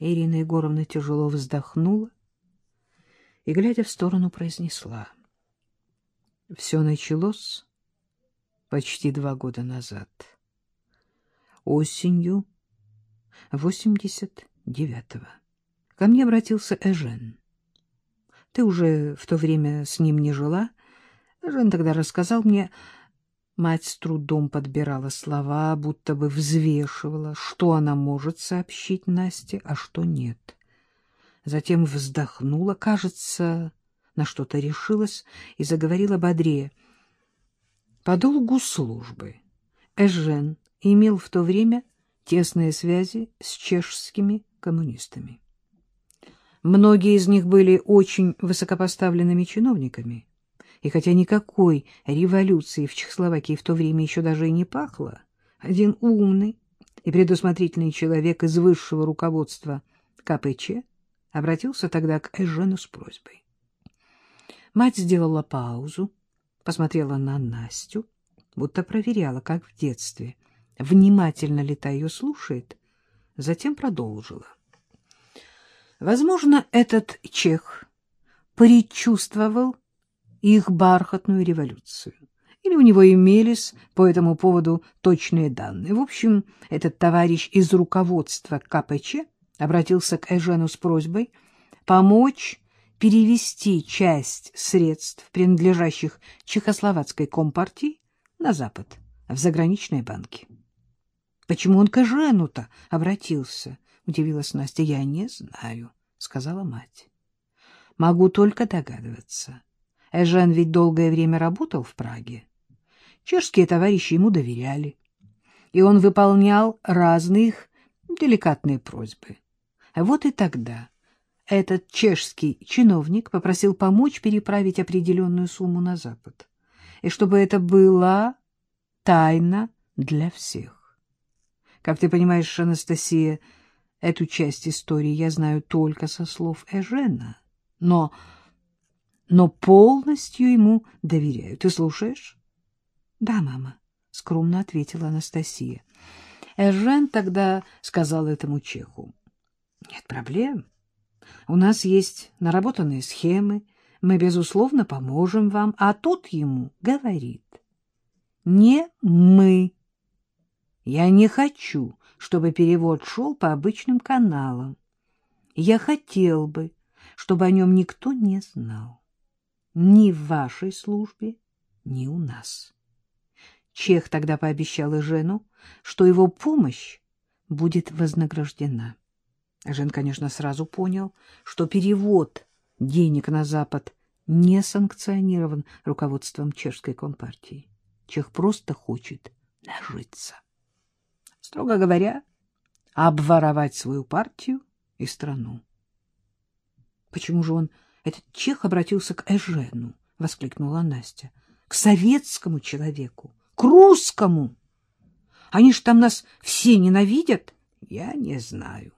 Ирина Егоровна тяжело вздохнула и, глядя в сторону, произнесла. Все началось почти два года назад. Осенью 89-го. Ко мне обратился Эжен. Ты уже в то время с ним не жила? Эжен тогда рассказал мне... Мать с трудом подбирала слова, будто бы взвешивала, что она может сообщить Насте, а что нет. Затем вздохнула, кажется, на что-то решилась и заговорила бодрее. По долгу службы Эжен имел в то время тесные связи с чешскими коммунистами. Многие из них были очень высокопоставленными чиновниками, и хотя никакой революции в Чехословакии в то время еще даже и не пахло, один умный и предусмотрительный человек из высшего руководства КПЧ обратился тогда к Эжену с просьбой. Мать сделала паузу, посмотрела на Настю, будто проверяла, как в детстве, внимательно ли та ее слушает, затем продолжила. Возможно, этот чех предчувствовал их бархатную революцию. Или у него имелись по этому поводу точные данные. В общем, этот товарищ из руководства КПЧ обратился к Эжену с просьбой помочь перевести часть средств, принадлежащих Чехословацкой компартии, на Запад, в заграничные банки. — Почему он к Эжену-то обратился? — удивилась Настя. — Я не знаю, — сказала мать. — Могу только догадываться. Эжен ведь долгое время работал в Праге. Чешские товарищи ему доверяли, и он выполнял разные их деликатные просьбы. Вот и тогда этот чешский чиновник попросил помочь переправить определенную сумму на Запад, и чтобы это была тайна для всех. Как ты понимаешь, Анастасия, Эту часть истории я знаю только со слов Эжена, но... но полностью ему доверяю. Ты слушаешь? — Да, мама, — скромно ответила Анастасия. Эжен тогда сказал этому чеху. — Нет проблем. У нас есть наработанные схемы, мы, безусловно, поможем вам. А тот ему говорит. — Не мы. Я не хочу, чтобы перевод шел по обычным каналам. Я хотел бы, чтобы о нем никто не знал. Ни в вашей службе, ни у нас. Чех тогда пообещал Жену, что его помощь будет вознаграждена. Жен, конечно, сразу понял, что перевод денег на Запад не санкционирован руководством чешской компартии. Чех просто хочет нажиться строго говоря, обворовать свою партию и страну. — Почему же он, этот чех, обратился к Эжену? — воскликнула Настя. — К советскому человеку, к русскому. Они ж там нас все ненавидят. Я не знаю.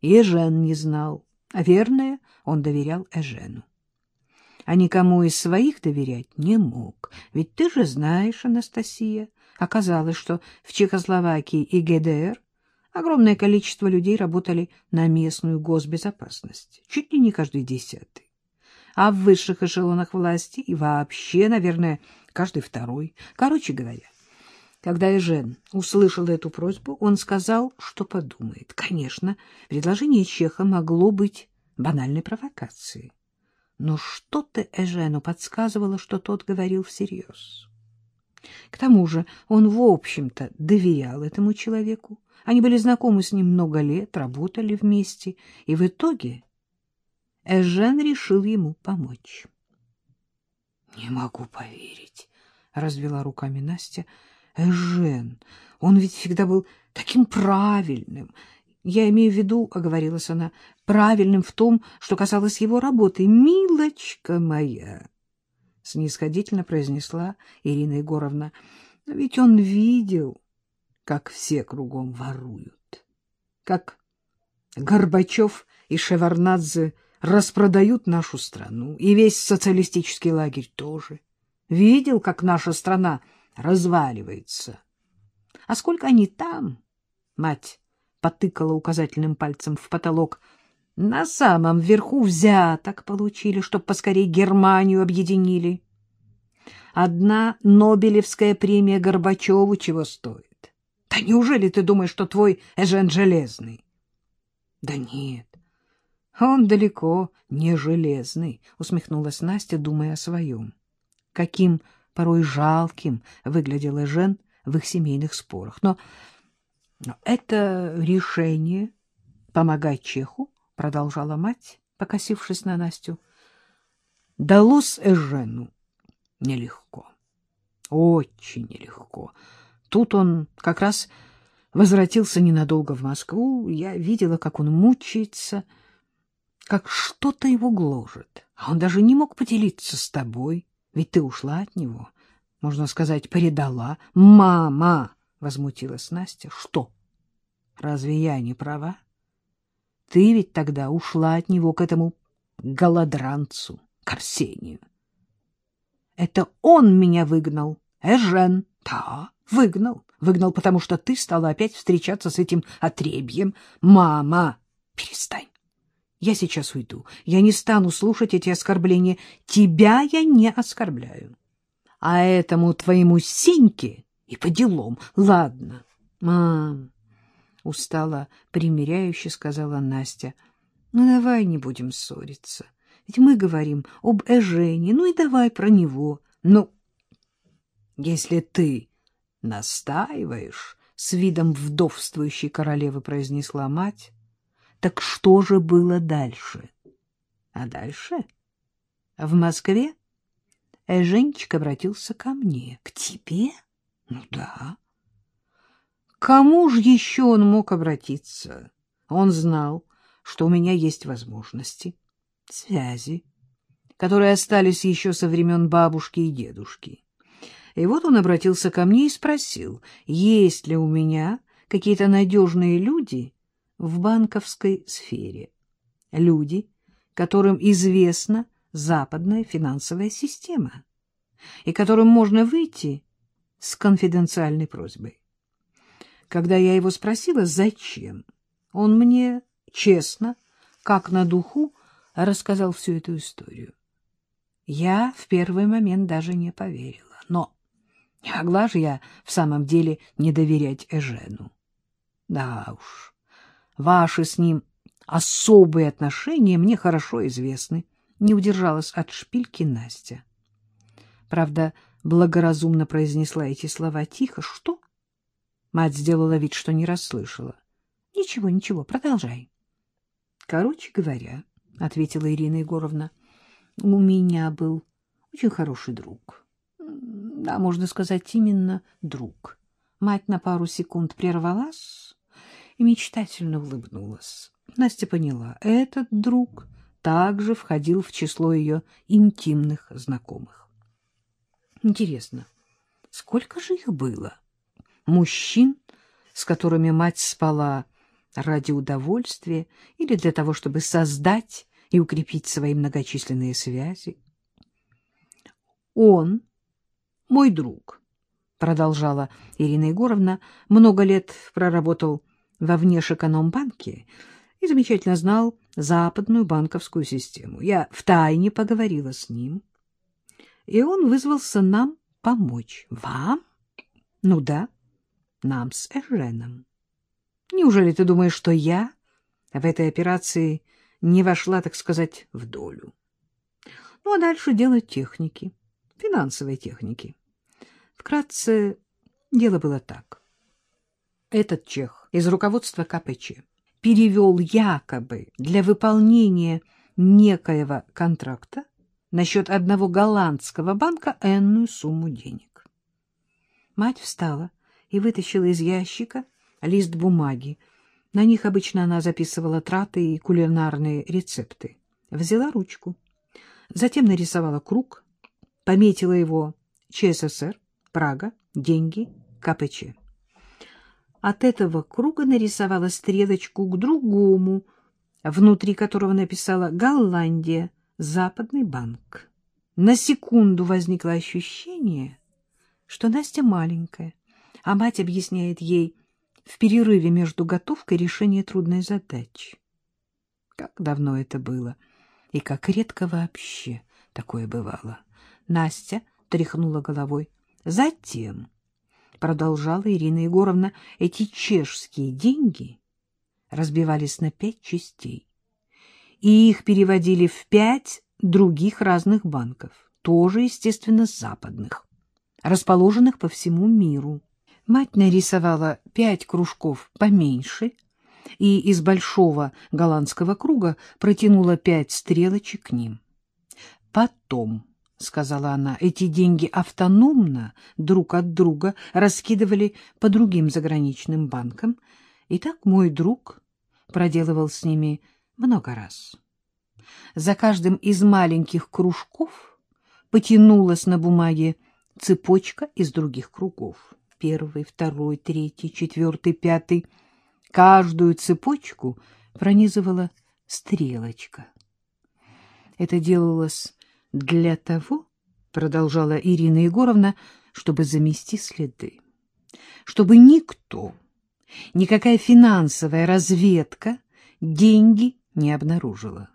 Эжен не знал. А верное, он доверял Эжену. А никому из своих доверять не мог. Ведь ты же знаешь, Анастасия, Оказалось, что в Чехословакии и ГДР огромное количество людей работали на местную госбезопасность, чуть ли не каждый десятый. А в высших эшелонах власти и вообще, наверное, каждый второй. Короче говоря, когда Эжен услышал эту просьбу, он сказал, что подумает. Конечно, предложение Чеха могло быть банальной провокацией. Но что-то Эжену подсказывало, что тот говорил всерьез. К тому же он, в общем-то, доверял этому человеку. Они были знакомы с ним много лет, работали вместе, и в итоге Эжен решил ему помочь. — Не могу поверить, — развела руками Настя. — Эжен, он ведь всегда был таким правильным. Я имею в виду, — оговорилась она, — правильным в том, что касалось его работы. Милочка моя! — снисходительно произнесла Ирина Егоровна. — ведь он видел, как все кругом воруют, как Горбачев и Шеварнадзе распродают нашу страну, и весь социалистический лагерь тоже. Видел, как наша страна разваливается. А сколько они там, мать потыкала указательным пальцем в потолок. На самом верху взяток получили, чтоб поскорее Германию объединили. Одна Нобелевская премия Горбачеву чего стоит? Да неужели ты думаешь, что твой Эжен железный? Да нет, он далеко не железный, усмехнулась Настя, думая о своем. Каким порой жалким выглядел Эжен в их семейных спорах. Но, но это решение помогать Чеху, продолжала мать, покосившись на Настю, далось Эжену нелегко. Очень нелегко. Тут он как раз возвратился ненадолго в Москву. Я видела, как он мучается, как что-то его гложет. А он даже не мог поделиться с тобой, ведь ты ушла от него. Можно сказать, предала. «Мама!» — возмутилась Настя. «Что? Разве я не права? Ты ведь тогда ушла от него к этому голодранцу, к Арсению. Это он меня выгнал, Эжен. Да, выгнал. Выгнал, потому что ты стала опять встречаться с этим отребьем. Мама, перестань. Я сейчас уйду. Я не стану слушать эти оскорбления. Тебя я не оскорбляю. А этому твоему Сеньке и по делам. Ладно. Мам, устала примиряюще сказала Настя. Ну, давай не будем ссориться. Ведь мы говорим об Эжене, ну и давай про него. Ну, если ты настаиваешь, — с видом вдовствующей королевы произнесла мать, — так что же было дальше? А дальше? В Москве Эженчик обратился ко мне. К тебе? Ну да. Кому же еще он мог обратиться? Он знал, что у меня есть возможности связи, которые остались еще со времен бабушки и дедушки. И вот он обратился ко мне и спросил, есть ли у меня какие-то надежные люди в банковской сфере. Люди, которым известна западная финансовая система, и которым можно выйти с конфиденциальной просьбой. Когда я его спросила, зачем, он мне честно, как на духу, рассказал всю эту историю. Я в первый момент даже не поверила, но не могла же я в самом деле не доверять Эжену. Да уж, ваши с ним особые отношения мне хорошо известны, не удержалась от шпильки Настя. Правда, благоразумно произнесла эти слова тихо. Что? Мать сделала вид, что не расслышала. Ничего, ничего, продолжай. Короче говоря, — ответила Ирина Егоровна. — У меня был очень хороший друг. Да, можно сказать, именно друг. Мать на пару секунд прервалась и мечтательно улыбнулась. Настя поняла, этот друг также входил в число ее интимных знакомых. Интересно, сколько же их было? Мужчин, с которыми мать спала ради удовольствия или для того, чтобы создать и укрепить свои многочисленные связи. Он, мой друг, продолжала Ирина Егоровна, много лет проработал во внешэкономбанке и замечательно знал западную банковскую систему. Я втайне поговорила с ним, и он вызвался нам помочь. Вам? Ну да, нам с Эженом. Неужели ты думаешь, что я в этой операции не вошла, так сказать, в долю? Ну, а дальше дело техники, финансовой техники. Вкратце, дело было так. Этот чех из руководства КПЧ перевел якобы для выполнения некоего контракта насчет одного голландского банка энную сумму денег. Мать встала и вытащила из ящика лист бумаги. На них обычно она записывала траты и кулинарные рецепты. Взяла ручку, затем нарисовала круг, пометила его ЧССР, Прага, деньги, КПЧ. От этого круга нарисовала стрелочку к другому, внутри которого написала «Голландия, Западный банк». На секунду возникло ощущение, что Настя маленькая, а мать объясняет ей — в перерыве между готовкой решения трудной задачи. Как давно это было, и как редко вообще такое бывало. Настя тряхнула головой. Затем, продолжала Ирина Егоровна, эти чешские деньги разбивались на пять частей, и их переводили в пять других разных банков, тоже, естественно, западных, расположенных по всему миру. Мать нарисовала пять кружков поменьше и из большого голландского круга протянула пять стрелочек к ним. Потом, — сказала она, — эти деньги автономно друг от друга раскидывали по другим заграничным банкам, и так мой друг проделывал с ними много раз. За каждым из маленьких кружков потянулась на бумаге цепочка из других кругов. Первый, второй, третий, четвертый, пятый. Каждую цепочку пронизывала стрелочка. Это делалось для того, продолжала Ирина Егоровна, чтобы замести следы, чтобы никто, никакая финансовая разведка деньги не обнаружила.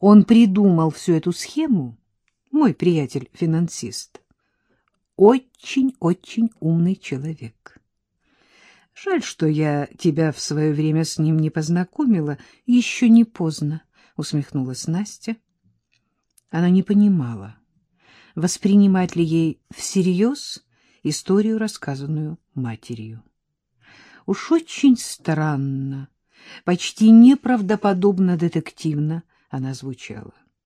Он придумал всю эту схему, мой приятель-финансист. Очень-очень умный человек. Жаль, что я тебя в свое время с ним не познакомила. Еще не поздно, — усмехнулась Настя. Она не понимала, воспринимать ли ей всерьез историю, рассказанную матерью. Уж очень странно, почти неправдоподобно детективно она звучала.